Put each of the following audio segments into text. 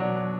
Dit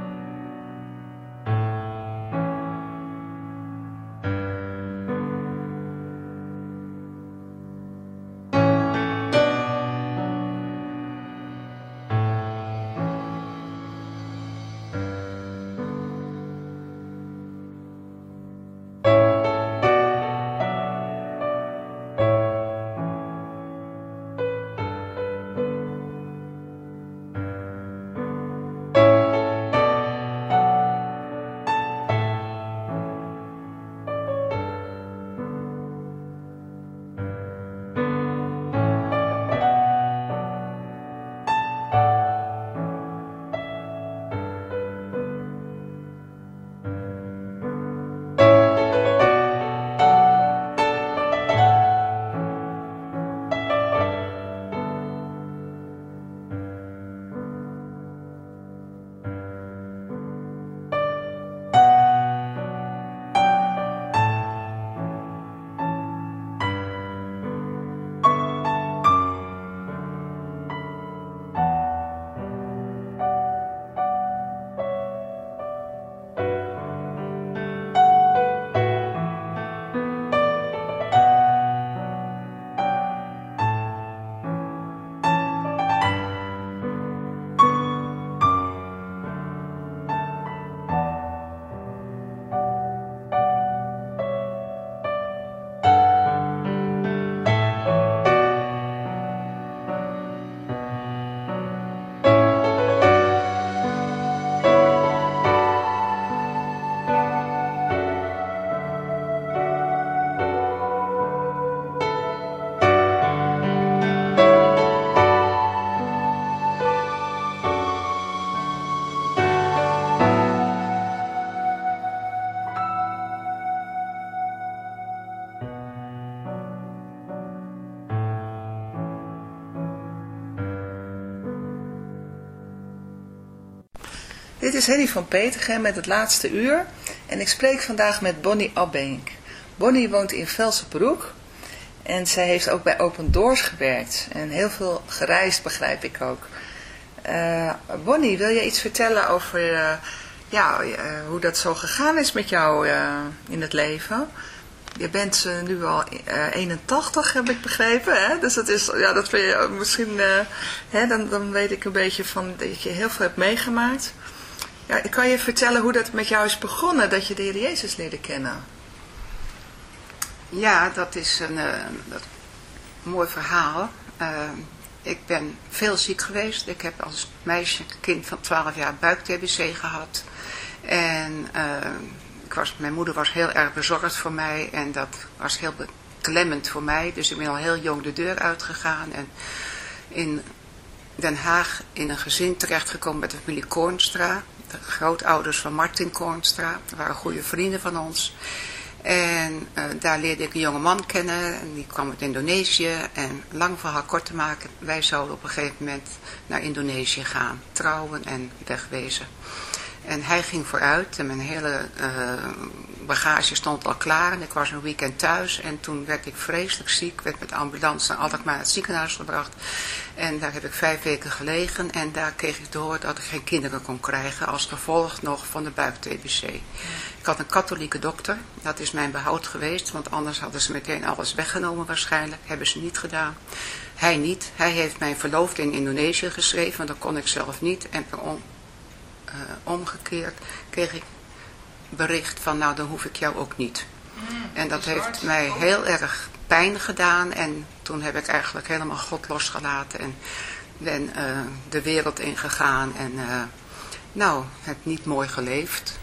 is Henny van Petergem met het laatste uur en ik spreek vandaag met Bonnie Abbenk. Bonnie woont in Velsenbroek en zij heeft ook bij Open Doors gewerkt en heel veel gereisd begrijp ik ook. Uh, Bonnie, wil je iets vertellen over uh, ja, uh, hoe dat zo gegaan is met jou in het leven? Je bent nu al 81, heb ik begrepen. Hè? Dus dat is, ja, dat vind je misschien, hè, dan, dan weet ik een beetje van dat je heel veel hebt meegemaakt. Ja, ik kan je vertellen hoe dat met jou is begonnen, dat je de Heer Jezus leerde kennen. Ja, dat is een, uh, mooi verhaal. Uh, ik ben veel ziek geweest. Ik heb als meisje, kind van 12 jaar, buik-TBC gehad. En was, mijn moeder was heel erg bezorgd voor mij en dat was heel beklemmend voor mij. Dus ik ben al heel jong de deur uitgegaan en in Den Haag in een gezin terechtgekomen met de familie Koornstra de grootouders van Martin Kornstra. Dat waren goede vrienden van ons. En uh, daar leerde ik een jonge man kennen. En die kwam uit Indonesië. En lang verhaal kort te maken. Wij zouden op een gegeven moment naar Indonesië gaan. Trouwen en wegwezen. En hij ging vooruit. En mijn hele uh, bagage stond al klaar. En ik was een weekend thuis. En toen werd ik vreselijk ziek. Werd met de ambulance naar Alkmaar naar het ziekenhuis gebracht. En daar heb ik vijf weken gelegen en daar kreeg ik te horen dat ik geen kinderen kon krijgen als gevolg nog van de buik-TBC. Ik had een katholieke dokter, dat is mijn behoud geweest, want anders hadden ze meteen alles weggenomen waarschijnlijk. Hebben ze niet gedaan. Hij niet. Hij heeft mijn verloofde in Indonesië geschreven, want dat kon ik zelf niet. En per on, omgekeerd kreeg ik bericht van nou dan hoef ik jou ook niet. Mm, en dat heeft mij heel erg pijn gedaan en toen heb ik eigenlijk helemaal God losgelaten en ben uh, de wereld ingegaan en uh, nou, heb niet mooi geleefd.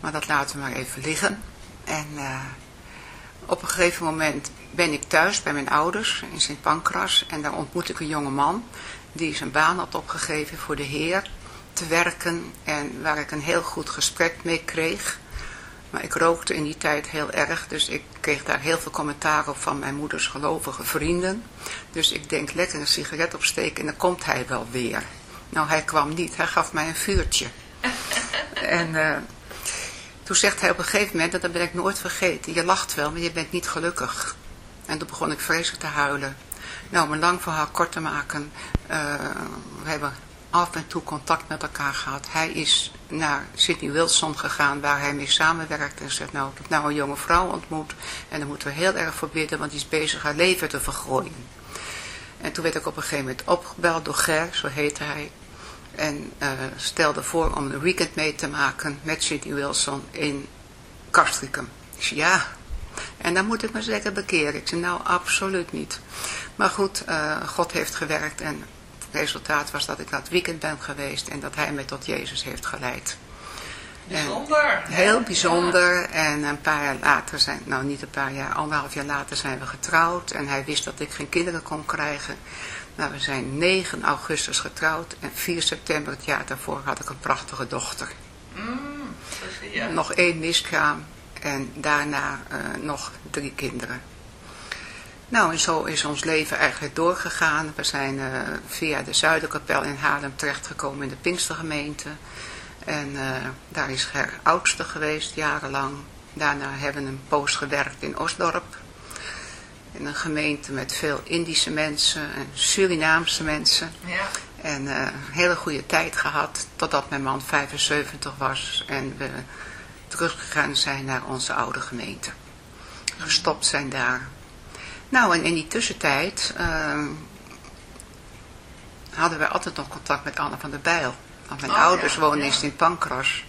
Maar dat laten we maar even liggen. En uh, op een gegeven moment ben ik thuis bij mijn ouders in Sint Pancras en daar ontmoet ik een jonge man die zijn baan had opgegeven voor de Heer te werken en waar ik een heel goed gesprek mee kreeg. Maar ik rookte in die tijd heel erg, dus ik kreeg daar heel veel commentaar op van mijn moeders gelovige vrienden. Dus ik denk, lekker een sigaret opsteken en dan komt hij wel weer. Nou, hij kwam niet, hij gaf mij een vuurtje. en uh, toen zegt hij op een gegeven moment, dat ben ik nooit vergeten, je lacht wel, maar je bent niet gelukkig. En toen begon ik vreselijk te huilen. Nou, om een lang verhaal kort te maken, uh, we hebben af en toe contact met elkaar gehad. Hij is naar Sydney Wilson gegaan waar hij mee samenwerkt en zegt nou, ik heb nou een jonge vrouw ontmoet en daar moeten we heel erg voor bidden, want die is bezig haar leven te vergooien. En toen werd ik op een gegeven moment opgebeld door Ger, zo heette hij, en uh, stelde voor om een weekend mee te maken met Sydney Wilson in Castricum. Ik zei ja, en dan moet ik me zeker bekeren. Ik zei nou absoluut niet. Maar goed, uh, God heeft gewerkt en resultaat was dat ik dat weekend ben geweest en dat hij mij tot Jezus heeft geleid. Bijzonder. En heel bijzonder. En een paar jaar later zijn, nou niet een paar jaar, anderhalf jaar later zijn we getrouwd. En hij wist dat ik geen kinderen kon krijgen. Nou, we zijn 9 augustus getrouwd en 4 september het jaar daarvoor had ik een prachtige dochter. Mm. Nog één miskraam en daarna uh, nog drie kinderen. Nou, en zo is ons leven eigenlijk doorgegaan. We zijn uh, via de Zuiderkapel in Haarlem terechtgekomen in de Pinkstergemeente. En uh, daar is Ger oudste geweest, jarenlang. Daarna hebben we een poos gewerkt in Osdorp. In een gemeente met veel Indische mensen en Surinaamse mensen. Ja. En uh, een hele goede tijd gehad, totdat mijn man 75 was. En we teruggegaan zijn naar onze oude gemeente. Gestopt zijn daar. Nou, en in die tussentijd uh, hadden we altijd nog contact met Anne van der Bijl. Want mijn oh, ouders ja, woonden ja. in Pancras.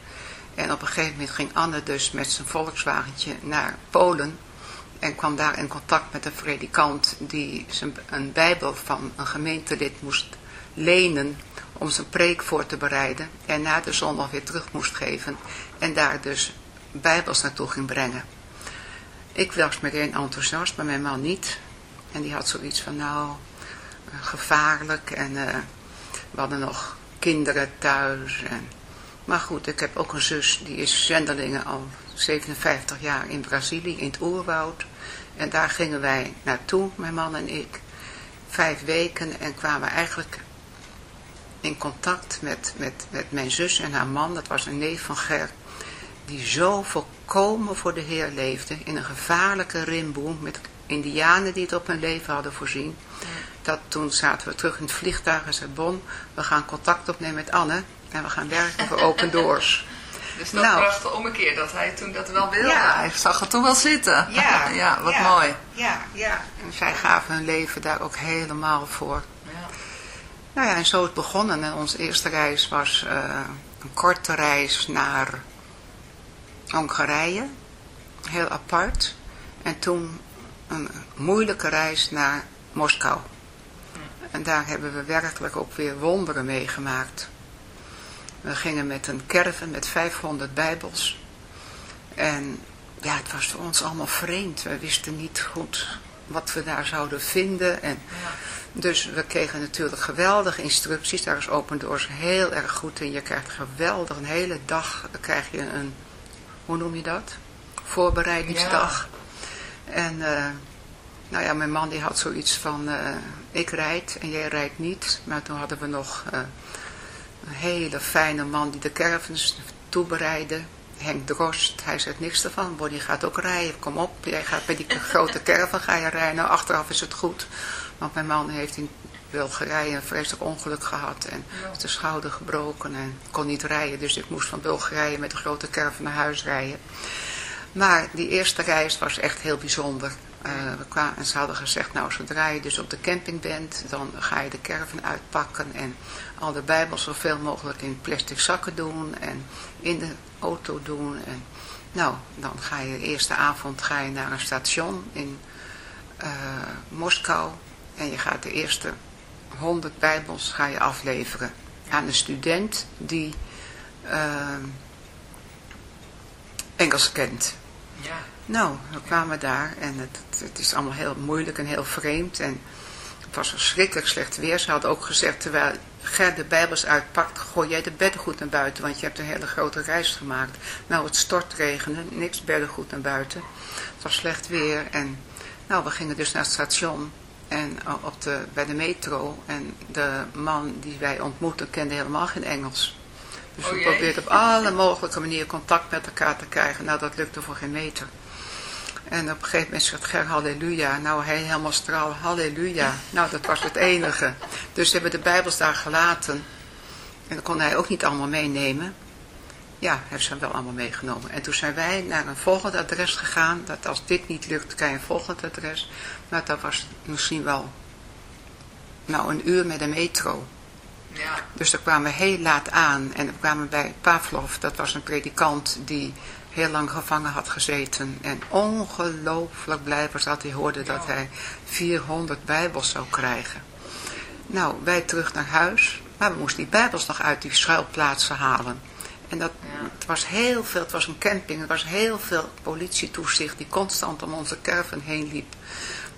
En op een gegeven moment ging Anne dus met zijn Volkswagentje naar Polen. En kwam daar in contact met een predikant die zijn, een bijbel van een gemeentelid moest lenen om zijn preek voor te bereiden. En na de zondag weer terug moest geven. En daar dus bijbels naartoe ging brengen. Ik was meteen enthousiast, maar mijn man niet. En die had zoiets van, nou, gevaarlijk. En uh, we hadden nog kinderen thuis. En... Maar goed, ik heb ook een zus, die is zendelingen al 57 jaar in Brazilië, in het oerwoud. En daar gingen wij naartoe, mijn man en ik. Vijf weken en kwamen eigenlijk in contact met, met, met mijn zus en haar man. Dat was een neef van Ger die zo volkomen voor de Heer leefde, in een gevaarlijke rimboe, met indianen die het op hun leven hadden voorzien. Ja. Dat toen zaten we terug in het vliegtuig en zei Bon, we gaan contact opnemen met Anne en we gaan werken voor Open Doors. Dus dat nou, bracht de ommekeer, dat hij toen dat wel wilde. Ja. Hij zag het toen wel zitten. Ja, ja wat ja, mooi. Ja, ja. En zij gaven hun leven daar ook helemaal voor. Ja. Nou ja, en zo is het begonnen. En onze eerste reis was uh, een korte reis naar Hongarije, heel apart. En toen een moeilijke reis naar Moskou. En daar hebben we werkelijk ook weer wonderen meegemaakt. We gingen met een caravan met 500 bijbels. En ja, het was voor ons allemaal vreemd. We wisten niet goed wat we daar zouden vinden. En ja. Dus we kregen natuurlijk geweldige instructies. Daar is Open Doors heel erg goed in. Je krijgt geweldig, een hele dag krijg je een hoe noem je dat? Voorbereidingsdag. Ja. En uh, nou ja, mijn man die had zoiets van, uh, ik rijd en jij rijdt niet. Maar toen hadden we nog uh, een hele fijne man die de caravans toebereidde. Henk Drost, hij zegt niks ervan. Bonnie gaat ook rijden, kom op. Jij gaat bij die grote caravan ga je rijden. Nou, achteraf is het goed. Want mijn man heeft in Bulgarije een vreselijk ongeluk gehad en ja. de schouder gebroken en kon niet rijden. Dus ik moest van Bulgarije met een grote caravan naar huis rijden. Maar die eerste reis was echt heel bijzonder. Uh, we kwamen, en ze hadden gezegd, nou zodra je dus op de camping bent, dan ga je de caravan uitpakken en al de bijbels zoveel mogelijk in plastic zakken doen en in de auto doen. En, nou, dan ga je de eerste avond ga je naar een station in uh, Moskou en je gaat de eerste 100 bijbels ga je afleveren aan een student die uh, Engels kent. Ja. Nou, we kwamen daar en het, het, is allemaal heel moeilijk en heel vreemd en het was verschrikkelijk slecht weer. Ze hadden ook gezegd, terwijl Ger de bijbels uitpakt, gooi jij de beddengoed naar buiten, want je hebt een hele grote reis gemaakt. Nou, het stortregende, niks beddengoed naar buiten. Het was slecht weer en nou, we gingen dus naar het station en op de, bij de metro. En de man die wij ontmoetten kende helemaal geen Engels. Dus oh we probeerden op alle mogelijke manieren contact met elkaar te krijgen. Nou, dat lukte voor geen meter. En op een gegeven moment zegt Ger, halleluja. Nou, hij helemaal straal, halleluja. Nou, dat was het enige. Dus we hebben de Bijbels daar gelaten. En dat kon hij ook niet allemaal meenemen. Ja, heeft ze wel allemaal meegenomen. En toen zijn wij naar een volgend adres gegaan. Dat als dit niet lukt, kan je een volgend adres. Maar dat was misschien wel nou, een uur met de metro. Ja. Dus daar kwamen we heel laat aan. En we kwamen bij Pavlov. Dat was een predikant die heel lang gevangen had gezeten. En ongelooflijk blij was dat hij hoorde dat hij 400 bijbels zou krijgen. Nou, wij terug naar huis. Maar we moesten die bijbels nog uit die schuilplaatsen halen. En dat, het was heel veel, het was een camping, er was heel veel politietoezicht die constant om onze caravan heen liep.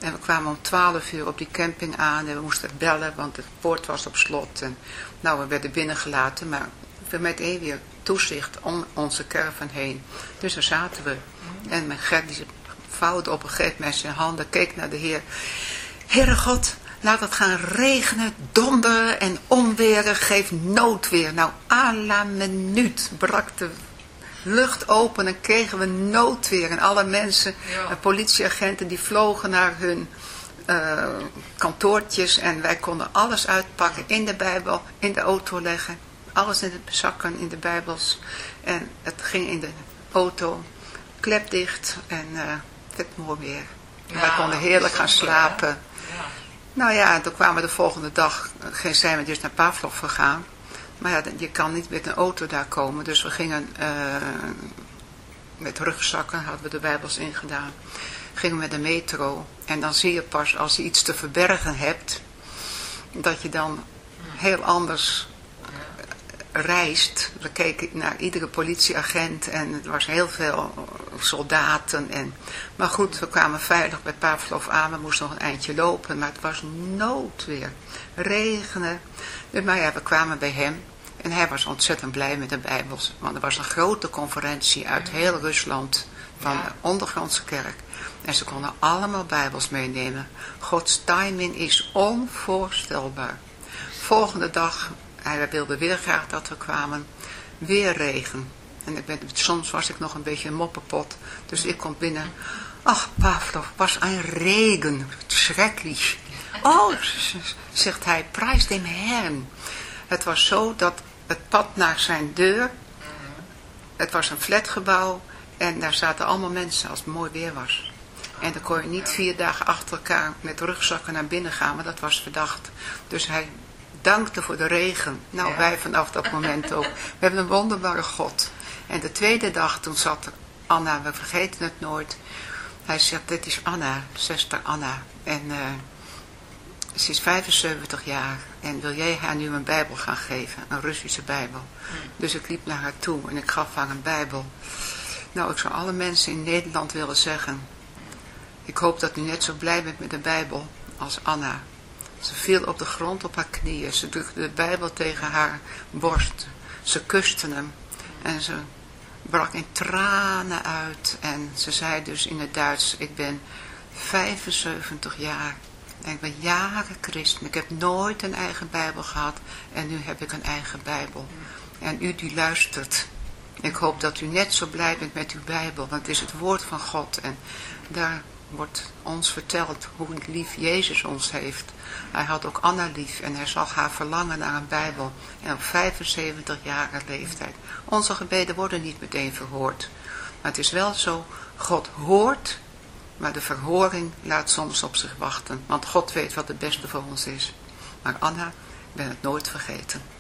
En we kwamen om twaalf uur op die camping aan en we moesten bellen, want de poort was op slot. En, nou, we werden binnengelaten, maar we met weer toezicht om onze caravan heen. Dus daar zaten we. En mijn Gert die op een gegeven moment zijn handen, keek naar de Heer. Heere God, laat het gaan regenen, donderen en onweren, geef noodweer. Nou, à la minuut brak de lucht open en kregen we noodweer. En alle mensen, ja. politieagenten, die vlogen naar hun uh, kantoortjes. En wij konden alles uitpakken in de Bijbel, in de auto leggen. Alles in de zakken, in de Bijbels. En het ging in de auto, klep dicht en uh, het mooi weer. Ja, wij konden heerlijk gaan slapen. Nou ja, toen kwamen we de volgende dag, zijn we dus naar Pavlov gegaan. Maar ja, je kan niet met een auto daar komen. Dus we gingen uh, met rugzakken, hadden we de bijbels ingedaan. Gingen met de metro. En dan zie je pas als je iets te verbergen hebt, dat je dan heel anders reist. We keken naar iedere politieagent en er was heel veel soldaten. En, maar goed, we kwamen veilig bij Pavlov aan. We moesten nog een eindje lopen, maar het was noodweer. Regenen. Dus, maar ja, we kwamen bij hem. En hij was ontzettend blij met de Bijbels. Want er was een grote conferentie uit heel Rusland van de ondergrondse kerk. En ze konden allemaal Bijbels meenemen. Gods timing is onvoorstelbaar. Volgende dag hij wilde weer graag dat we kwamen. Weer regen. En ik ben, soms was ik nog een beetje een moppenpot. Dus ik kom binnen. Ach, Pavlov, was een regen. Schrecklich. Oh, zegt hij, prijs dem Herrn. Het was zo dat het pad naar zijn deur, het was een flatgebouw en daar zaten allemaal mensen als het mooi weer was. En dan kon je niet vier dagen achter elkaar met rugzakken naar binnen gaan, maar dat was verdacht. Dus hij dankte voor de regen. Nou, wij vanaf dat moment ook. We hebben een wonderbare God. En de tweede dag, toen zat Anna, we vergeten het nooit. Hij zegt, dit is Anna, zuster Anna. En uh, ze is 75 jaar. En wil jij haar nu een bijbel gaan geven? Een Russische bijbel. Dus ik liep naar haar toe en ik gaf haar een bijbel. Nou, ik zou alle mensen in Nederland willen zeggen. Ik hoop dat u net zo blij bent met de bijbel als Anna. Ze viel op de grond op haar knieën. Ze drukte de Bijbel tegen haar borst. Ze kuste hem. En ze brak in tranen uit. En ze zei dus in het Duits, ik ben 75 jaar. En ik ben jaren christen. Ik heb nooit een eigen Bijbel gehad. En nu heb ik een eigen Bijbel. En u die luistert. Ik hoop dat u net zo blij bent met uw Bijbel. Want het is het woord van God. En daar wordt ons verteld hoe lief Jezus ons heeft. Hij had ook Anna lief en hij zag haar verlangen naar een Bijbel. En op 75 jaar leeftijd. Onze gebeden worden niet meteen verhoord. Maar het is wel zo, God hoort, maar de verhoring laat soms op zich wachten. Want God weet wat het beste voor ons is. Maar Anna, ik ben het nooit vergeten.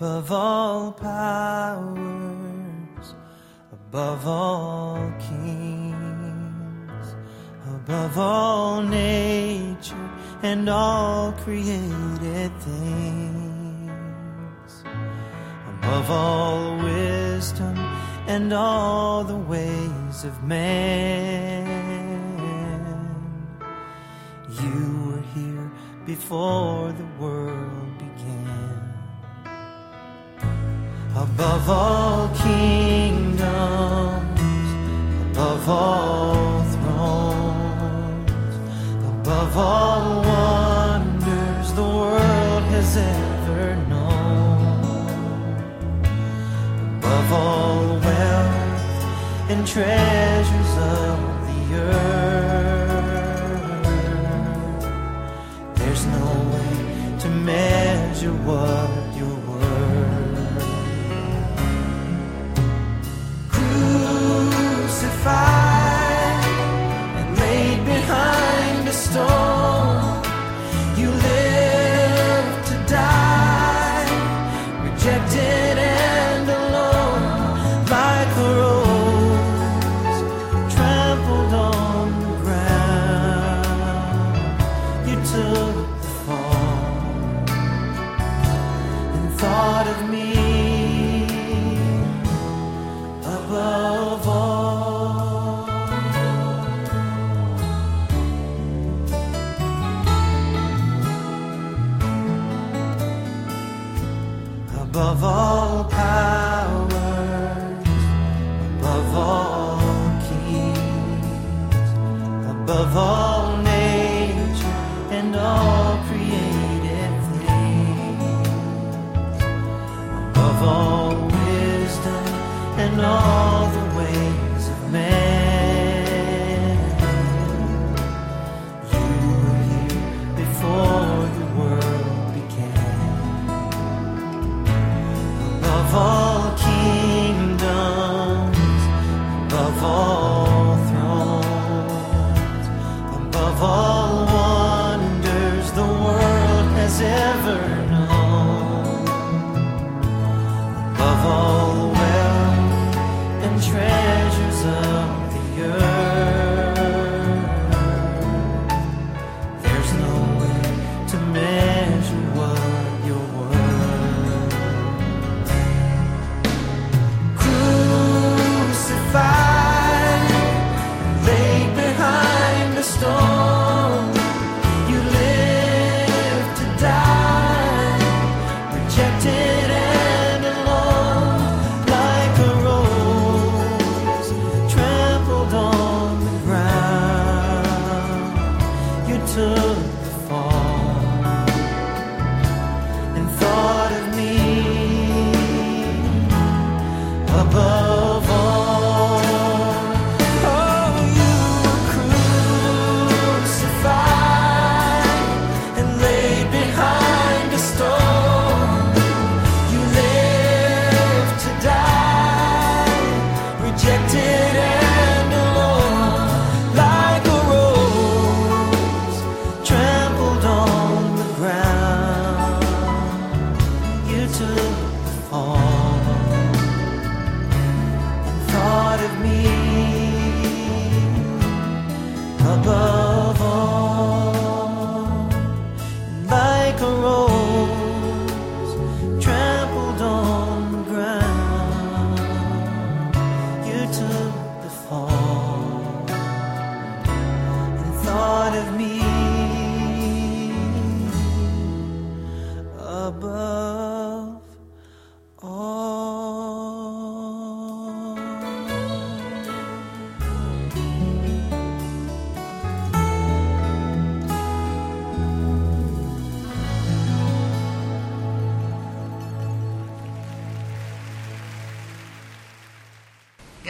Above all powers, above all kings, above all nature and all created things, above all wisdom and all the ways of man. You were here before the world above all kingdoms, above all thrones, above all wonders the world has ever known, above all wealth and treasures of the earth. There's no way to measure what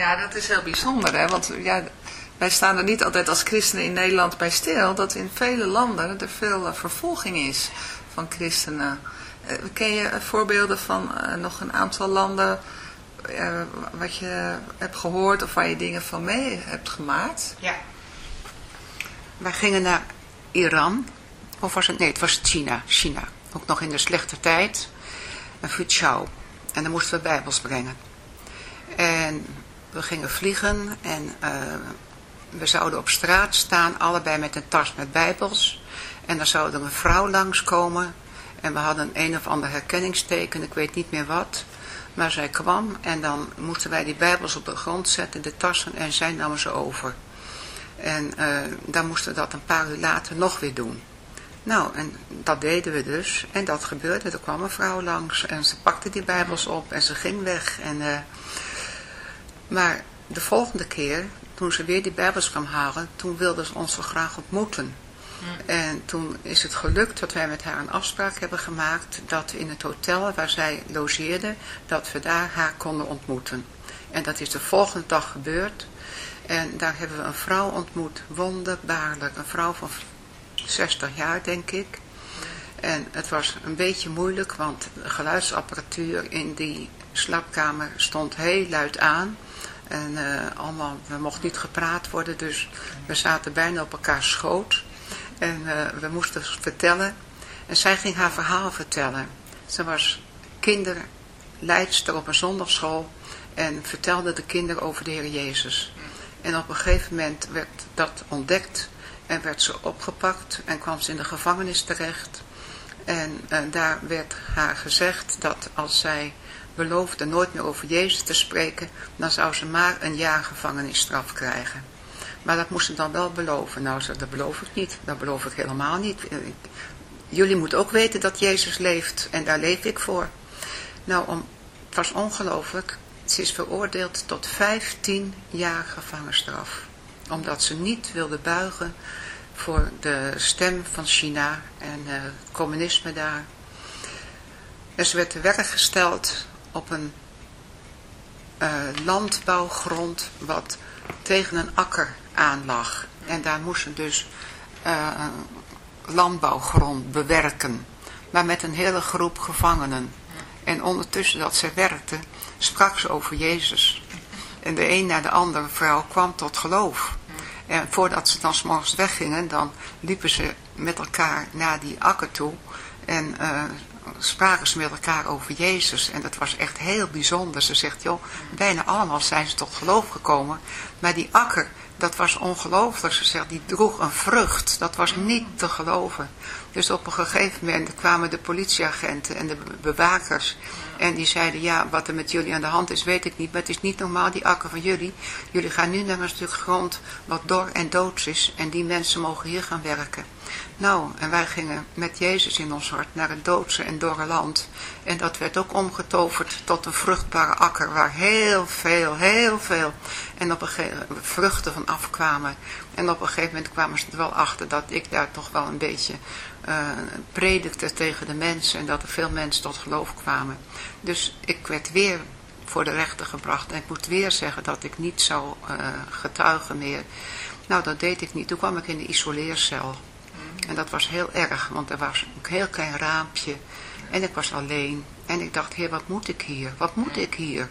Ja, dat is heel bijzonder, hè? want ja, wij staan er niet altijd als christenen in Nederland bij stil, dat in vele landen er veel eh, vervolging is van christenen. Eh, ken je eh, voorbeelden van nog een aantal landen wat je hebt gehoord of waar je dingen van mee hebt gemaakt? Ja. Wij gingen naar Iran. Of was het? Nee, het was China. China. Ook nog in de slechte tijd. Naar Fuzhou. En dan moesten we bijbels brengen. En we gingen vliegen. En eh, we zouden op straat staan. Allebei met een tas met bijbels. En dan zou er een vrouw langskomen. En we hadden een of ander herkenningsteken. Ik weet niet meer wat. Maar zij kwam. En dan moesten wij die bijbels op de grond zetten. De tassen. En zij namen ze over. En eh, dan moesten we dat een paar uur later nog weer doen. Nou, en dat deden we dus. En dat gebeurde. Er kwam een vrouw langs en ze pakte die bijbels op en ze ging weg. En, eh, maar de volgende keer, toen ze weer die bijbels kwam halen, toen wilde ze ons zo graag ontmoeten. En toen is het gelukt dat wij met haar een afspraak hebben gemaakt dat in het hotel waar zij logeerde, dat we daar haar konden ontmoeten. En dat is de volgende dag gebeurd. En daar hebben we een vrouw ontmoet, wonderbaarlijk. Een vrouw van 60 jaar, denk ik. En het was een beetje moeilijk, want de geluidsapparatuur in die slaapkamer stond heel luid aan. En uh, allemaal, er mocht niet gepraat worden, dus we zaten bijna op elkaar schoot. En uh, we moesten vertellen. En zij ging haar verhaal vertellen. Ze was kinderleidster op een zondagschool en vertelde de kinderen over de Heer Jezus. En op een gegeven moment werd dat ontdekt en werd ze opgepakt en kwam ze in de gevangenis terecht. En, en eh, daar werd haar gezegd dat als zij beloofde nooit meer over Jezus te spreken, dan zou ze maar een jaar gevangenisstraf krijgen. Maar dat moest ze dan wel beloven. Nou, ze, dat beloof ik niet. Dat beloof ik helemaal niet. Jullie moeten ook weten dat Jezus leeft en daar leef ik voor. Nou, om, het was ongelooflijk. Ze is veroordeeld tot 15 jaar gevangenisstraf. Omdat ze niet wilde buigen voor de stem van China en het communisme daar. En ze werd te werk gesteld op een uh, landbouwgrond wat tegen een akker aan lag. En daar moesten dus uh, landbouwgrond bewerken. Maar met een hele groep gevangenen. En ondertussen dat ze werkte, sprak ze over Jezus. En de een na de andere vrouw kwam tot geloof. En voordat ze dan s'morgens weggingen, dan liepen ze met elkaar naar die akker toe. En uh, spraken ze met elkaar over Jezus. En dat was echt heel bijzonder. Ze zegt, joh, bijna allemaal zijn ze tot geloof gekomen. Maar die akker, dat was ongelooflijk. Ze zegt, die droeg een vrucht. Dat was niet te geloven. Dus op een gegeven moment kwamen de politieagenten en de bewakers. En die zeiden, ja, wat er met jullie aan de hand is, weet ik niet. Maar het is niet normaal, die akker van jullie. Jullie gaan nu naar een stuk grond wat dor en doods is. En die mensen mogen hier gaan werken. Nou, en wij gingen met Jezus in ons hart naar het doodse en dorre land. En dat werd ook omgetoverd tot een vruchtbare akker waar heel veel, heel veel en op een gegeven vruchten van afkwamen. En op een gegeven moment kwamen ze er wel achter dat ik daar toch wel een beetje uh, predikte tegen de mensen en dat er veel mensen tot geloof kwamen. Dus ik werd weer voor de rechter gebracht en ik moet weer zeggen dat ik niet zou uh, getuigen meer. Nou, dat deed ik niet. Toen kwam ik in de isoleercel. En dat was heel erg, want er was een heel klein raampje. En ik was alleen. En ik dacht, heer, wat moet ik hier? Wat moet ik hier?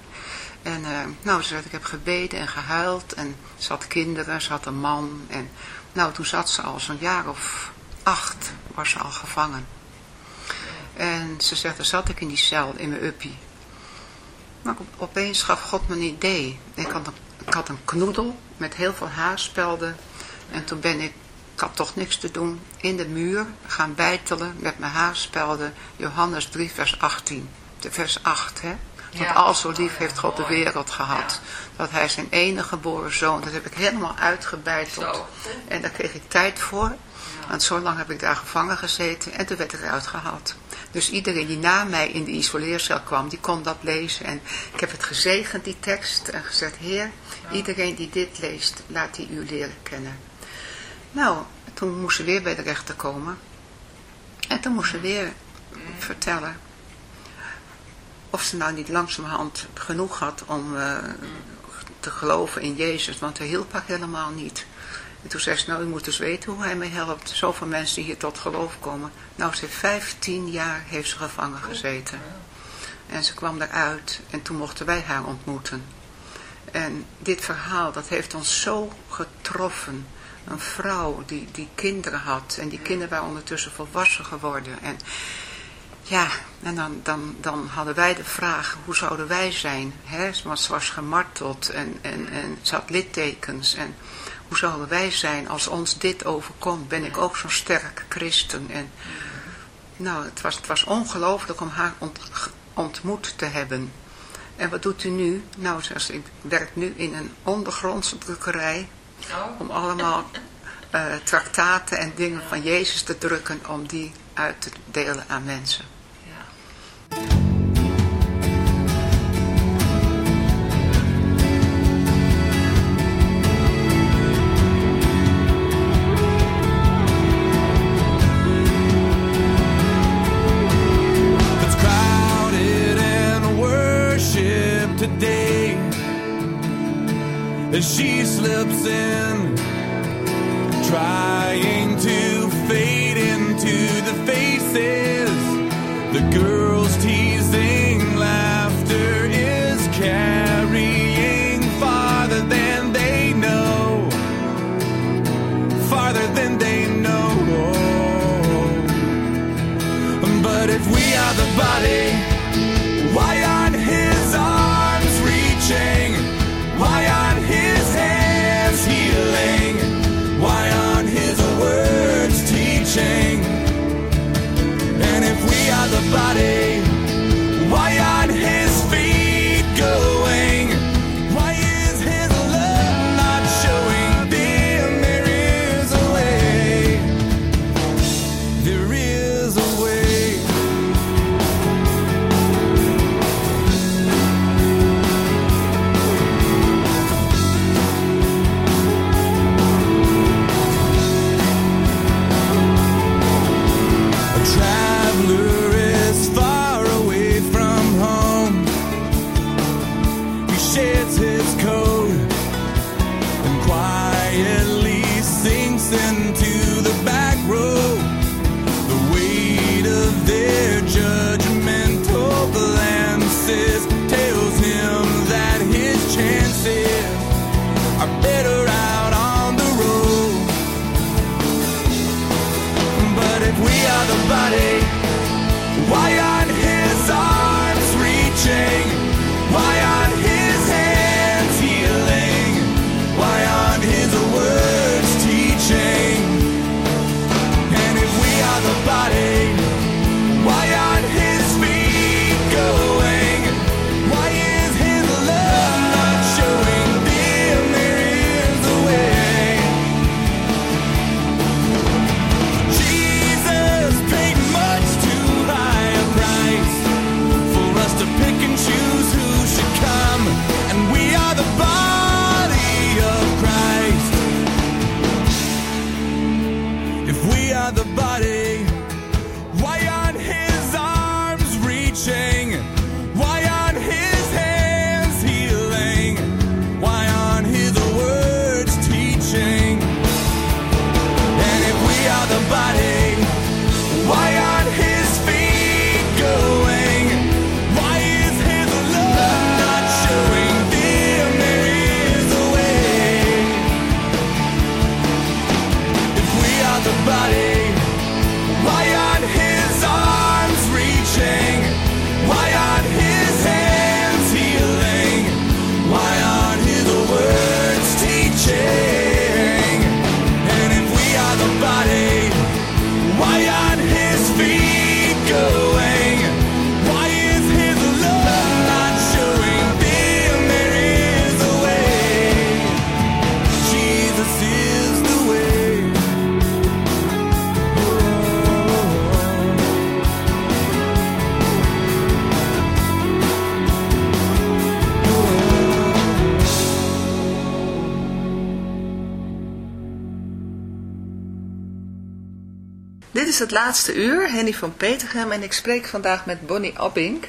En uh, nou, ze ik heb gebeden en gehuild. En ze had kinderen, ze had een man. En nou, toen zat ze al zo'n jaar of acht, was ze al gevangen. En ze zegt, dan zat ik in die cel, in mijn uppie. Maar opeens gaf God me een idee. Ik had een, ik had een knoedel met heel veel haarspelden. En toen ben ik ik had toch niks te doen, in de muur gaan bijtelen met mijn haarspelden Johannes 3 vers 18, de vers 8 hè. Want al zo lief heeft God de wereld gehad. Dat hij zijn enige geboren zoon, dat heb ik helemaal uitgebeiteld. En daar kreeg ik tijd voor. Want zo lang heb ik daar gevangen gezeten en toen werd ik eruit gehaald. Dus iedereen die na mij in de isoleercel kwam, die kon dat lezen. En ik heb het gezegend, die tekst, en gezegd, Heer, iedereen die dit leest, laat die u leren kennen. Nou, toen moest ze weer bij de rechter komen. En toen moest ze weer vertellen of ze nou niet langzamerhand genoeg had om uh, te geloven in Jezus, want hij hielp haar helemaal niet. En toen zei ze, nou, u moet dus weten hoe hij mij helpt. Zoveel mensen die hier tot geloof komen. Nou, ze heeft 15 jaar heeft ze gevangen gezeten. En ze kwam eruit en toen mochten wij haar ontmoeten. En dit verhaal, dat heeft ons zo getroffen een vrouw die, die kinderen had. En die kinderen waren ondertussen volwassen geworden. En ja, en dan, dan, dan hadden wij de vraag, hoe zouden wij zijn? Hè? Want ze was gemarteld en, en, en ze had littekens. En hoe zouden wij zijn als ons dit overkomt? Ben ik ook zo'n sterk christen? En nou, het was, het was ongelooflijk om haar ont, ontmoet te hebben. En wat doet u nu? Nou, ik werk nu in een ondergrondse drukkerij Oh. Om allemaal uh, traktaten en dingen van Jezus te drukken om die uit te delen aan mensen. Het laatste uur, Henny van Petergem en ik spreek vandaag met Bonnie Abbink.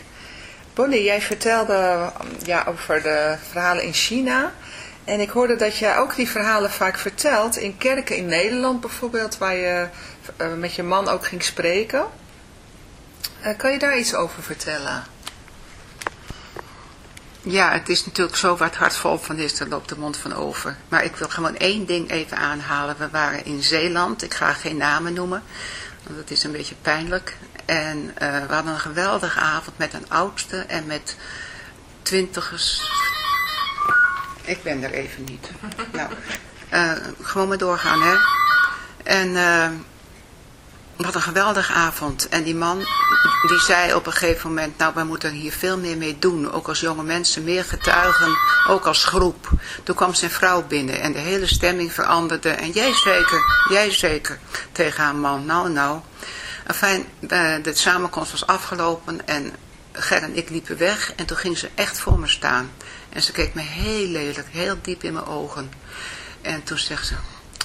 Bonnie, jij vertelde um, ja, over de verhalen in China. En ik hoorde dat jij ook die verhalen vaak vertelt in kerken in Nederland bijvoorbeeld, waar je eh, met je man ook ging spreken. Eh, kan je daar iets over vertellen? Ja, het is natuurlijk zo waar het hart vol van is, daar loopt de mond van over. Maar ik wil gewoon één ding even aanhalen. We waren in Zeeland, ik ga geen namen noemen, dat is een beetje pijnlijk. En eh, we hadden een geweldige avond met een oudste en met twintigers. Ik ben er even niet. nou, eh, gewoon maar doorgaan, hè. En eh, wat een geweldige avond. En die man, die zei op een gegeven moment, nou, wij moeten hier veel meer mee doen. Ook als jonge mensen, meer getuigen, ook als groep. Toen kwam zijn vrouw binnen en de hele stemming veranderde. En jij zeker, jij zeker, tegen haar man. Nou, nou. Enfin, de, de samenkomst was afgelopen en Ger en ik liepen weg. En toen ging ze echt voor me staan. En ze keek me heel lelijk, heel diep in mijn ogen. En toen zegt ze,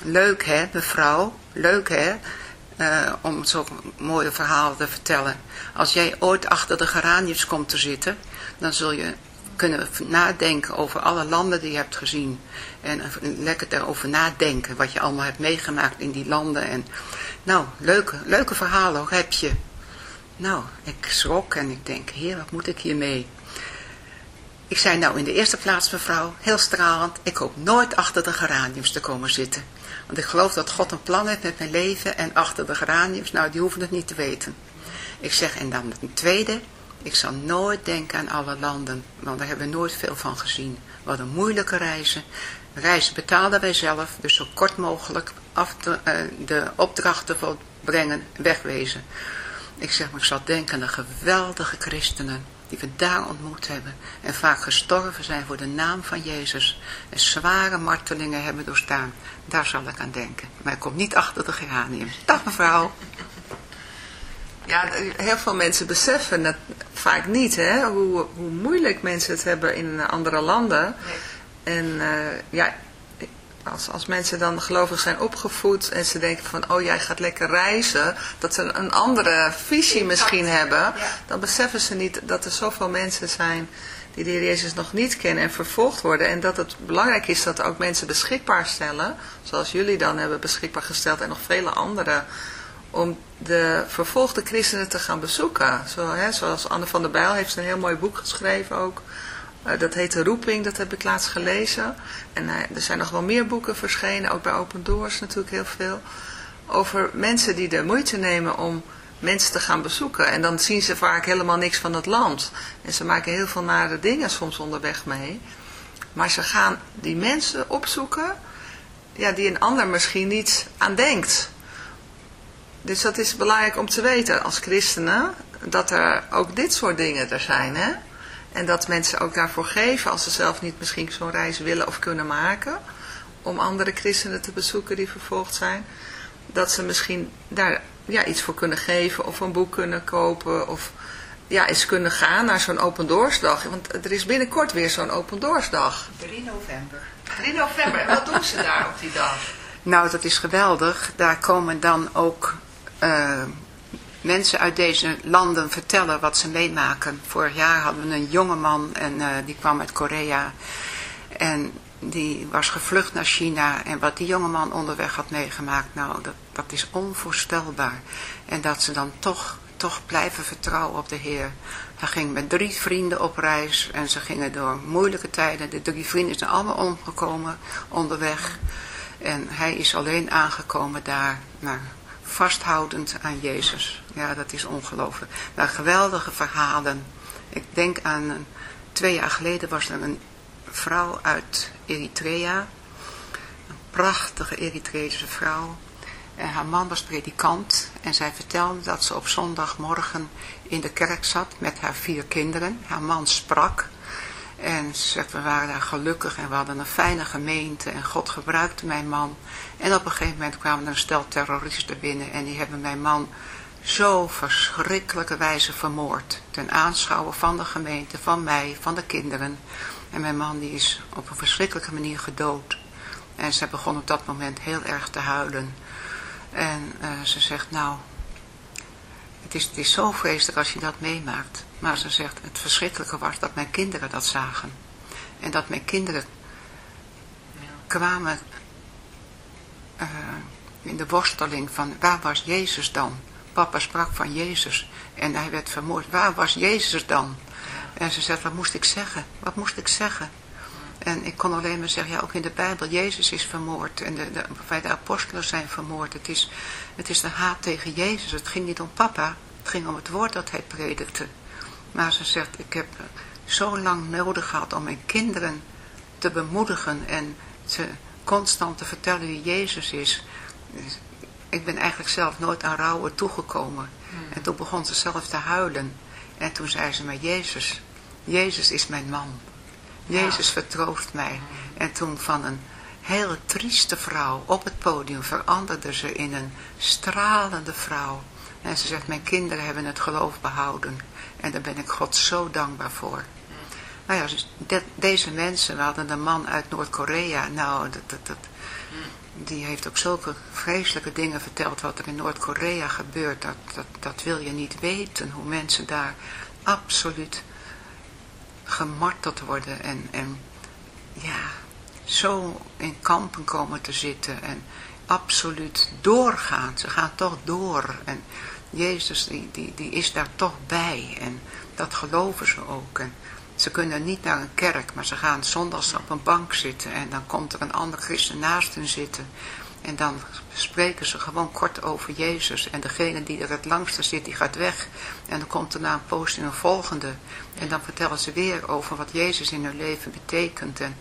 leuk hè, mevrouw, leuk hè. Uh, om zo'n mooie verhaal te vertellen. Als jij ooit achter de geraniums komt te zitten, dan zul je kunnen nadenken over alle landen die je hebt gezien. En eh, lekker daarover nadenken wat je allemaal hebt meegemaakt in die landen. En, nou, leuke, leuke verhalen heb je. Nou, ik schrok en ik denk, heer, wat moet ik hiermee? Ik zei nou in de eerste plaats mevrouw, heel stralend, ik hoop nooit achter de geraniums te komen zitten. Want ik geloof dat God een plan heeft met mijn leven en achter de geraniums, nou die hoeven het niet te weten. Ik zeg, en dan een tweede, ik zal nooit denken aan alle landen, want daar hebben we nooit veel van gezien. Wat een moeilijke reizen. Reizen betaalden wij zelf, dus zo kort mogelijk af te, uh, de opdrachten volbrengen, wegwezen. Ik zeg, maar ik zal denken aan de geweldige christenen die we daar ontmoet hebben en vaak gestorven zijn voor de naam van Jezus en zware martelingen hebben doorstaan. Daar zal ik aan denken. Maar ik kom niet achter de geranium. Dag mevrouw. Ja, heel veel mensen beseffen het vaak niet, hè, hoe, hoe moeilijk mensen het hebben in andere landen. Nee. En uh, ja, als, als mensen dan gelovig zijn opgevoed en ze denken van, oh jij gaat lekker reizen, dat ze een andere visie misschien hebben, ja. dan beseffen ze niet dat er zoveel mensen zijn die de Heer Jezus nog niet kennen en vervolgd worden. En dat het belangrijk is dat ook mensen beschikbaar stellen, zoals jullie dan hebben beschikbaar gesteld en nog vele anderen, om de vervolgde christenen te gaan bezoeken. Zo, hè, zoals Anne van der Bijl heeft een heel mooi boek geschreven ook. Uh, dat heet De Roeping, dat heb ik laatst gelezen. En uh, er zijn nog wel meer boeken verschenen, ook bij Open Doors natuurlijk heel veel. Over mensen die de moeite nemen om mensen te gaan bezoeken. En dan zien ze vaak helemaal niks van het land. En ze maken heel veel nare dingen soms onderweg mee. Maar ze gaan die mensen opzoeken ja, die een ander misschien niet aan denkt. Dus dat is belangrijk om te weten als christenen, dat er ook dit soort dingen er zijn. Hè? En dat mensen ook daarvoor geven, als ze zelf niet misschien zo'n reis willen of kunnen maken, om andere christenen te bezoeken die vervolgd zijn. Dat ze misschien daar ja, iets voor kunnen geven of een boek kunnen kopen of ja, eens kunnen gaan naar zo'n open doorsdag. Want er is binnenkort weer zo'n open doorsdag. 3 november. 3 november. En wat doen ze daar op die dag? Nou, dat is geweldig. Daar komen dan ook uh, mensen uit deze landen vertellen wat ze meemaken. Vorig jaar hadden we een jongeman en uh, die kwam uit Korea. En die was gevlucht naar China. En wat die jongeman onderweg had meegemaakt, nou, dat, dat is onvoorstelbaar. En dat ze dan toch, toch blijven vertrouwen op de Heer. Hij ging met drie vrienden op reis en ze gingen door moeilijke tijden. De drie vrienden zijn allemaal omgekomen onderweg. En hij is alleen aangekomen daar, vasthoudend aan Jezus. Ja, dat is ongelooflijk. Maar geweldige verhalen. Ik denk aan, twee jaar geleden was er een vrouw uit Eritrea. Een prachtige Eritreese vrouw. En haar man was predikant en zij vertelde dat ze op zondagmorgen in de kerk zat met haar vier kinderen. Haar man sprak en ze zegt, we waren daar gelukkig en we hadden een fijne gemeente en God gebruikte mijn man. En op een gegeven moment kwamen er een stel terroristen binnen en die hebben mijn man zo verschrikkelijke wijze vermoord. Ten aanschouwen van de gemeente, van mij, van de kinderen. En mijn man die is op een verschrikkelijke manier gedood. En ze begon op dat moment heel erg te huilen. En uh, ze zegt, nou, het is, het is zo vreselijk als je dat meemaakt. Maar ze zegt, het verschrikkelijke was dat mijn kinderen dat zagen. En dat mijn kinderen kwamen uh, in de worsteling van, waar was Jezus dan? Papa sprak van Jezus en hij werd vermoord. Waar was Jezus dan? En ze zegt, wat moest ik zeggen? Wat moest ik zeggen? En ik kon alleen maar zeggen, ja, ook in de Bijbel, Jezus is vermoord. En de, de, wij de apostelen zijn vermoord. Het is, het is de haat tegen Jezus. Het ging niet om papa. Het ging om het woord dat hij predikte. Maar ze zegt, ik heb zo lang nodig gehad om mijn kinderen te bemoedigen en ze constant te vertellen wie Jezus is. Ik ben eigenlijk zelf nooit aan rouwen toegekomen. En toen begon ze zelf te huilen. En toen zei ze, maar Jezus, Jezus is mijn man. Jezus vertroost mij. En toen van een hele trieste vrouw op het podium veranderde ze in een stralende vrouw. En ze zegt, mijn kinderen hebben het geloof behouden. En daar ben ik God zo dankbaar voor. Nou ja, dus deze mensen, we hadden een man uit Noord-Korea. Nou, dat, dat, die heeft ook zulke vreselijke dingen verteld wat er in Noord-Korea gebeurt. Dat, dat, dat wil je niet weten, hoe mensen daar absoluut gemarteld worden en, en ja, zo in kampen komen te zitten en absoluut doorgaan. Ze gaan toch door en Jezus die, die, die is daar toch bij en dat geloven ze ook. Ze kunnen niet naar een kerk, maar ze gaan zondags op een bank zitten en dan komt er een ander christen naast hen zitten. En dan spreken ze gewoon kort over Jezus. En degene die er het langste zit, die gaat weg. En dan komt er na een in een volgende. En dan vertellen ze weer over wat Jezus in hun leven betekent. En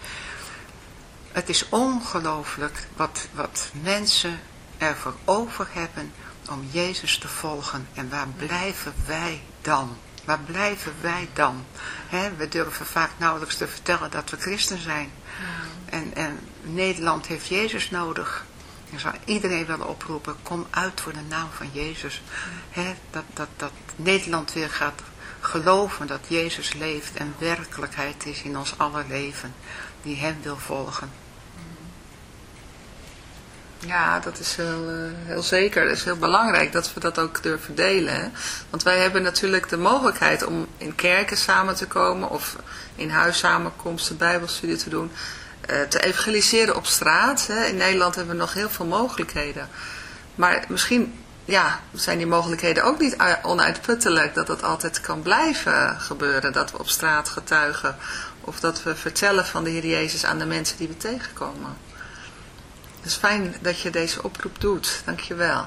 het is ongelooflijk wat, wat mensen ervoor over hebben om Jezus te volgen. En waar blijven wij dan? Waar blijven wij dan? we durven vaak nauwelijks te vertellen dat we christen zijn. En, en Nederland heeft Jezus nodig. Ik zou iedereen willen oproepen, kom uit voor de naam van Jezus. dat, dat, dat Nederland weer gaat geloven dat Jezus leeft en werkelijkheid is in ons aller leven. Die hem wil volgen. Ja, dat is heel, uh, heel zeker. Het is heel belangrijk dat we dat ook durven delen. Want wij hebben natuurlijk de mogelijkheid om in kerken samen te komen of in huissamenkomsten, bijbelstudie te doen. Uh, te evangeliseren op straat. In Nederland hebben we nog heel veel mogelijkheden. Maar misschien ja, zijn die mogelijkheden ook niet onuitputtelijk dat dat altijd kan blijven gebeuren. Dat we op straat getuigen of dat we vertellen van de Heer Jezus aan de mensen die we tegenkomen. Het is fijn dat je deze oproep doet. Dank je wel.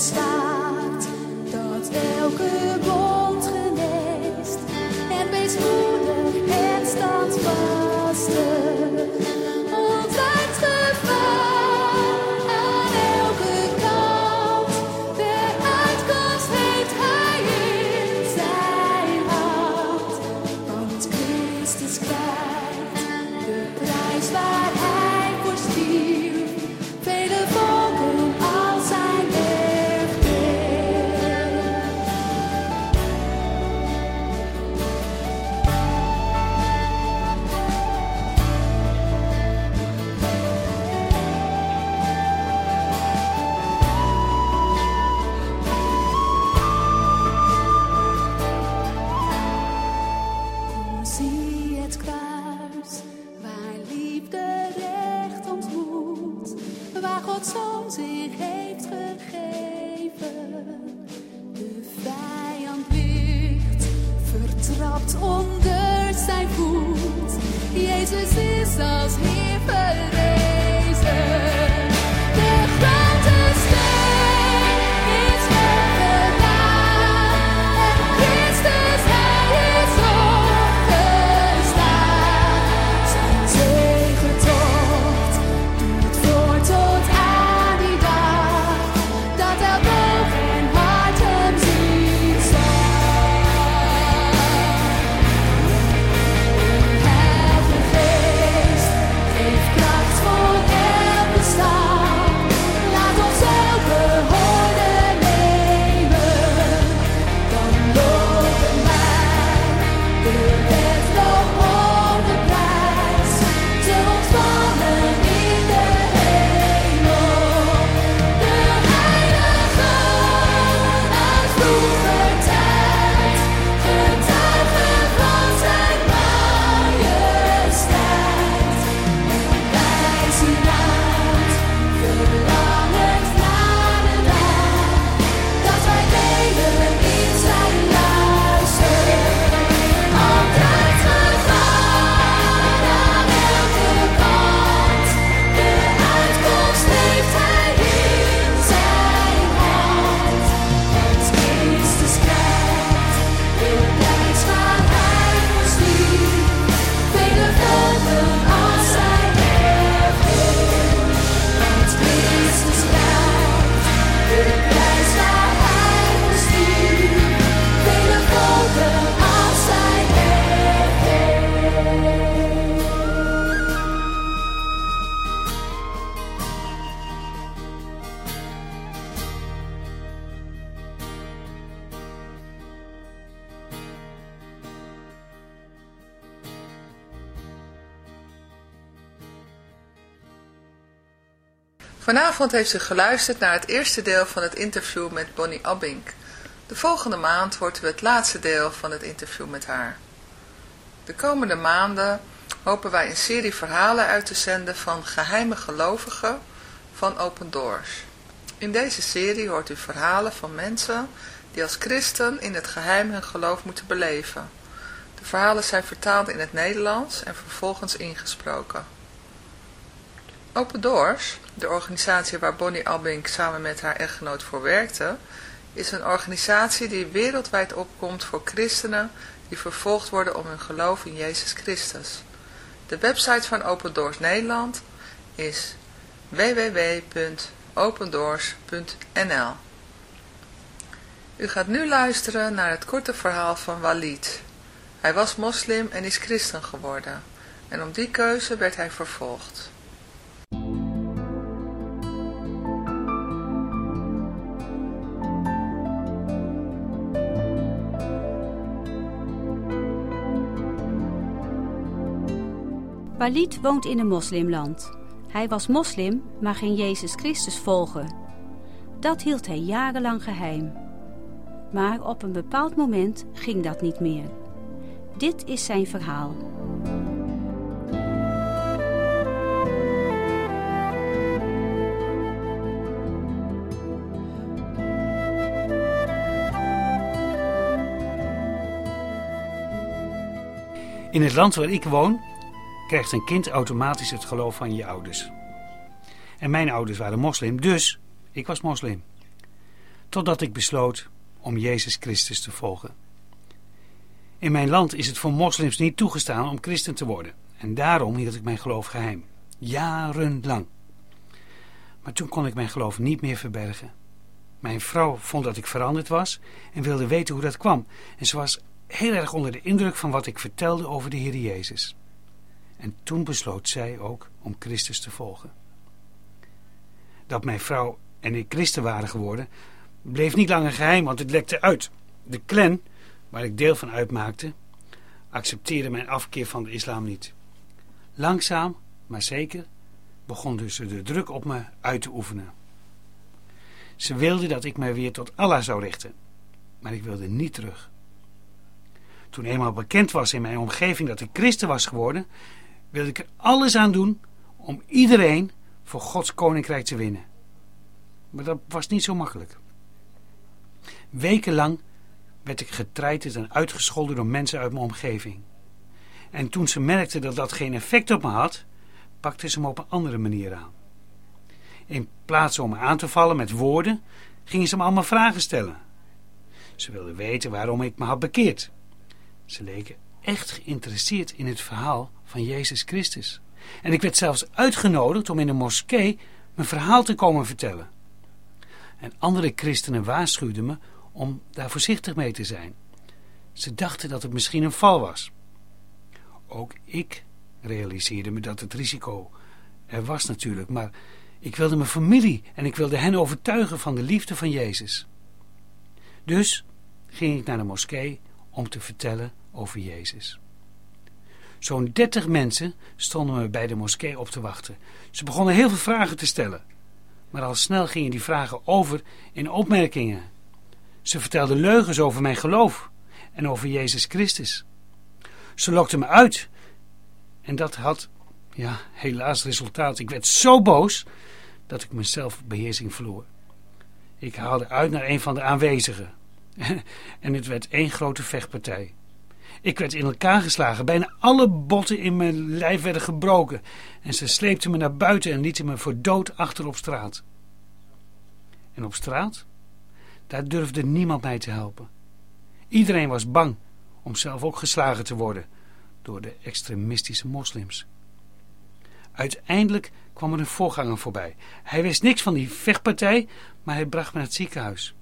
stop. Vanavond heeft u geluisterd naar het eerste deel van het interview met Bonnie Abink. De volgende maand hoort u het laatste deel van het interview met haar. De komende maanden hopen wij een serie verhalen uit te zenden van geheime gelovigen van Open Doors. In deze serie hoort u verhalen van mensen die als christen in het geheim hun geloof moeten beleven. De verhalen zijn vertaald in het Nederlands en vervolgens ingesproken. Open Doors, de organisatie waar Bonnie Albink samen met haar echtgenoot voor werkte, is een organisatie die wereldwijd opkomt voor christenen die vervolgd worden om hun geloof in Jezus Christus. De website van Open Doors Nederland is www.opendoors.nl U gaat nu luisteren naar het korte verhaal van Walid. Hij was moslim en is christen geworden. En om die keuze werd hij vervolgd. Walid woont in een moslimland. Hij was moslim, maar ging Jezus Christus volgen. Dat hield hij jarenlang geheim. Maar op een bepaald moment ging dat niet meer. Dit is zijn verhaal. In het land waar ik woon, krijgt een kind automatisch het geloof van je ouders. En mijn ouders waren moslim, dus ik was moslim. Totdat ik besloot om Jezus Christus te volgen. In mijn land is het voor moslims niet toegestaan om christen te worden. En daarom hield ik mijn geloof geheim. Jarenlang. Maar toen kon ik mijn geloof niet meer verbergen. Mijn vrouw vond dat ik veranderd was en wilde weten hoe dat kwam. En ze was heel erg onder de indruk van wat ik vertelde over de Heer Jezus. En toen besloot zij ook om Christus te volgen. Dat mijn vrouw en ik christen waren geworden, bleef niet langer geheim, want het lekte uit. De clan, waar ik deel van uitmaakte, accepteerde mijn afkeer van de islam niet. Langzaam, maar zeker, begon dus de druk op me uit te oefenen. Ze wilden dat ik mij weer tot Allah zou richten, maar ik wilde niet terug. Toen eenmaal bekend was in mijn omgeving dat ik christen was geworden, wilde ik er alles aan doen om iedereen voor Gods koninkrijk te winnen. Maar dat was niet zo makkelijk. Wekenlang werd ik getreiterd en uitgescholden door mensen uit mijn omgeving. En toen ze merkten dat dat geen effect op me had, pakten ze me op een andere manier aan. In plaats om me aan te vallen met woorden, gingen ze me allemaal vragen stellen. Ze wilden weten waarom ik me had bekeerd. Ze leken echt geïnteresseerd in het verhaal van Jezus Christus. En ik werd zelfs uitgenodigd om in een moskee mijn verhaal te komen vertellen. En andere christenen waarschuwden me om daar voorzichtig mee te zijn. Ze dachten dat het misschien een val was. Ook ik realiseerde me dat het risico er was natuurlijk, maar ik wilde mijn familie en ik wilde hen overtuigen van de liefde van Jezus. Dus ging ik naar de moskee om te vertellen over Jezus. Zo'n dertig mensen stonden me bij de moskee op te wachten. Ze begonnen heel veel vragen te stellen. Maar al snel gingen die vragen over in opmerkingen. Ze vertelden leugens over mijn geloof en over Jezus Christus. Ze lokten me uit. En dat had, ja, helaas resultaat. Ik werd zo boos dat ik mijn zelfbeheersing verloor. Ik haalde uit naar een van de aanwezigen. en het werd één grote vechtpartij. Ik werd in elkaar geslagen. Bijna alle botten in mijn lijf werden gebroken. En ze sleepten me naar buiten en lieten me voor dood achter op straat. En op straat? Daar durfde niemand mij te helpen. Iedereen was bang om zelf ook geslagen te worden door de extremistische moslims. Uiteindelijk kwam er een voorganger voorbij. Hij wist niks van die vechtpartij, maar hij bracht me naar het ziekenhuis.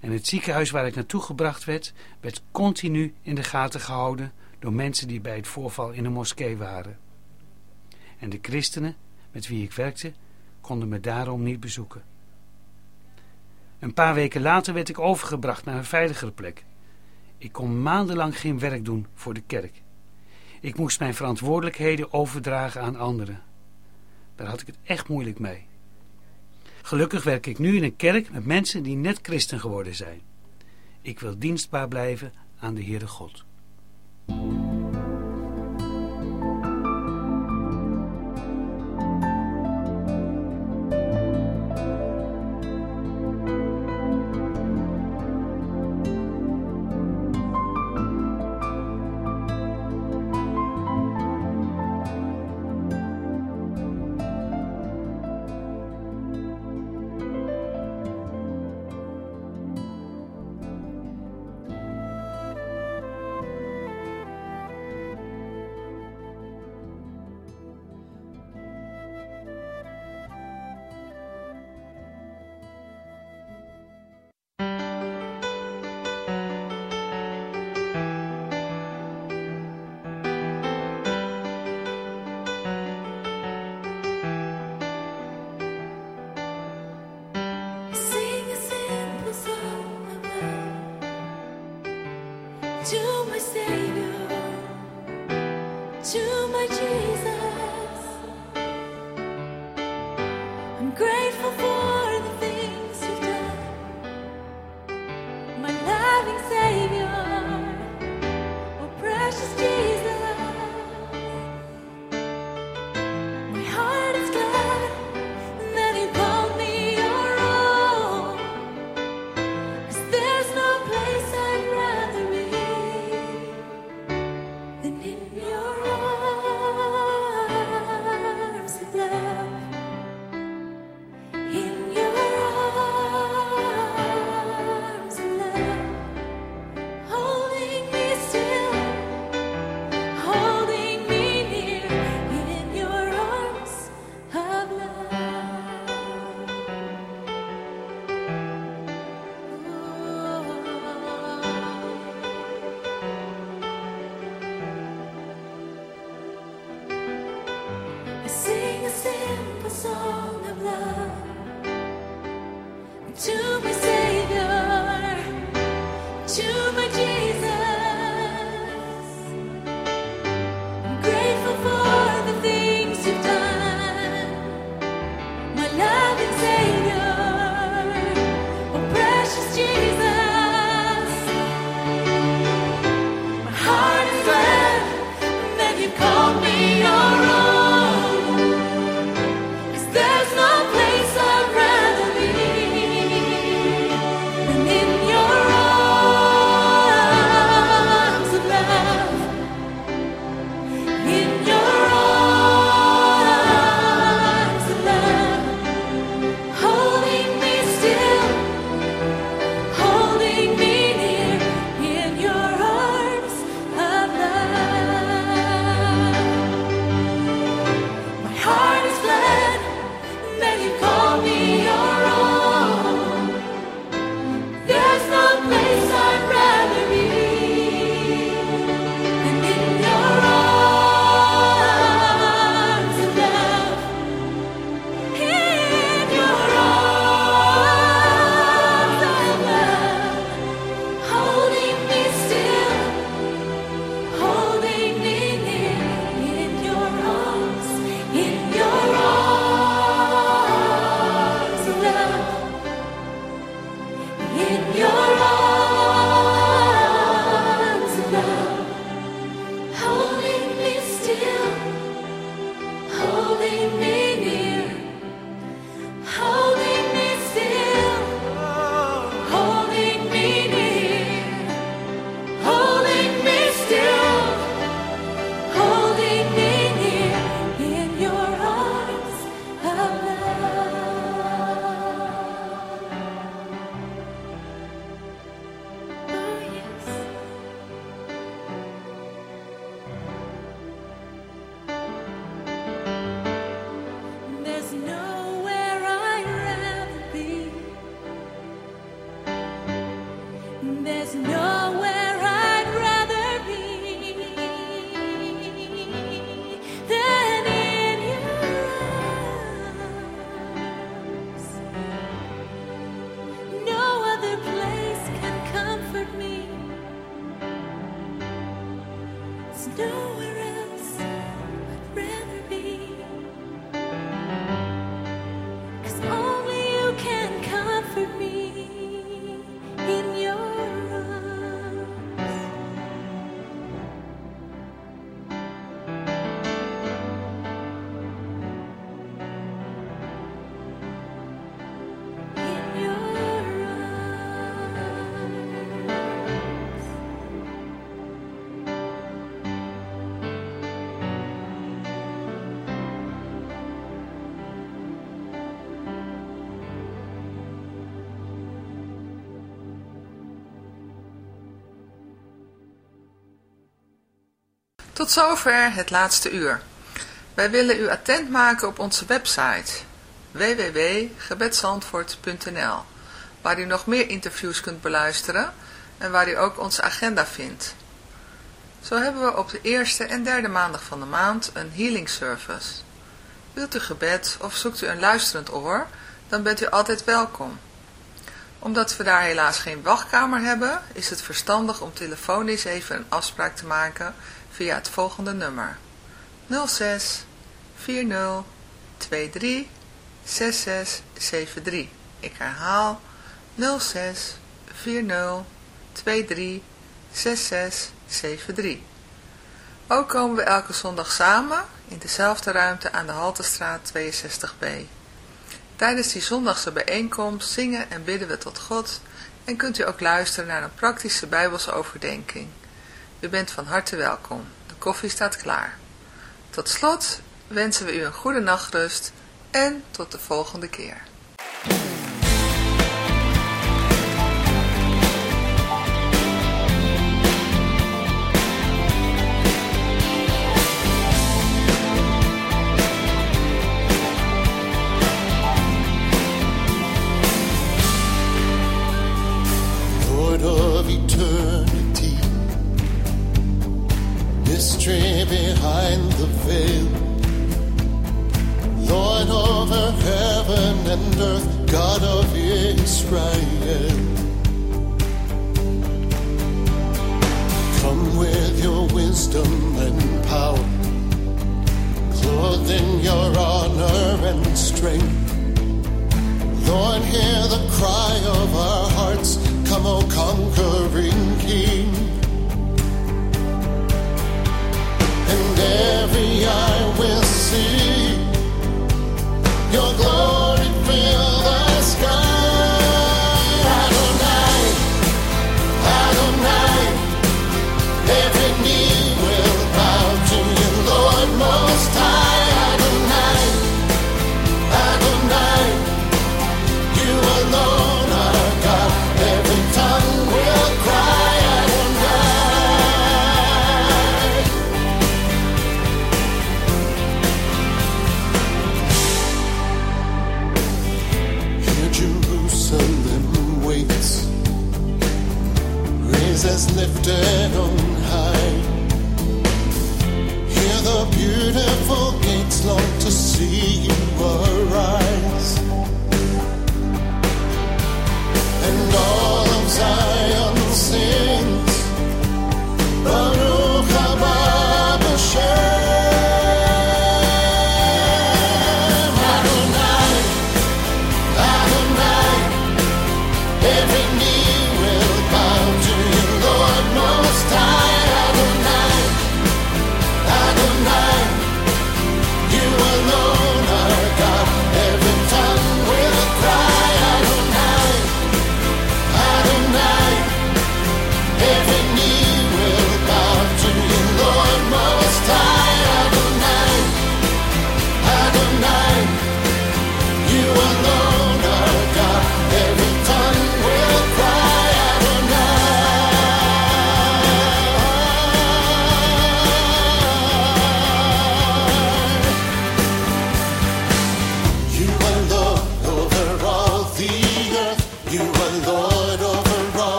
En het ziekenhuis waar ik naartoe gebracht werd, werd continu in de gaten gehouden door mensen die bij het voorval in de moskee waren. En de christenen met wie ik werkte, konden me daarom niet bezoeken. Een paar weken later werd ik overgebracht naar een veiligere plek. Ik kon maandenlang geen werk doen voor de kerk. Ik moest mijn verantwoordelijkheden overdragen aan anderen. Daar had ik het echt moeilijk mee. Gelukkig werk ik nu in een kerk met mensen die net christen geworden zijn. Ik wil dienstbaar blijven aan de Heere God. Tot zover het laatste uur. Wij willen u attent maken op onze website www.gebedsandvoort.nl waar u nog meer interviews kunt beluisteren en waar u ook onze agenda vindt. Zo hebben we op de eerste en derde maandag van de maand een healing service. Wilt u gebed of zoekt u een luisterend oor, dan bent u altijd welkom. Omdat we daar helaas geen wachtkamer hebben, is het verstandig om telefonisch even een afspraak te maken via het volgende nummer. 06 40 23 6673. Ik herhaal 06 40 23 6673. Ook komen we elke zondag samen in dezelfde ruimte aan de Haltestraat 62b. Tijdens die zondagse bijeenkomst zingen en bidden we tot God en kunt u ook luisteren naar een praktische bijbelse overdenking. U bent van harte welkom. De koffie staat klaar. Tot slot wensen we u een goede nachtrust en tot de volgende keer.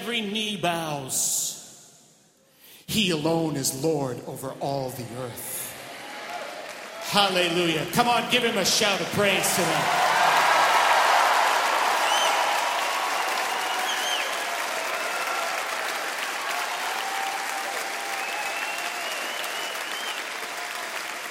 every knee bows. He alone is Lord over all the earth. Hallelujah. Come on, give him a shout of praise tonight.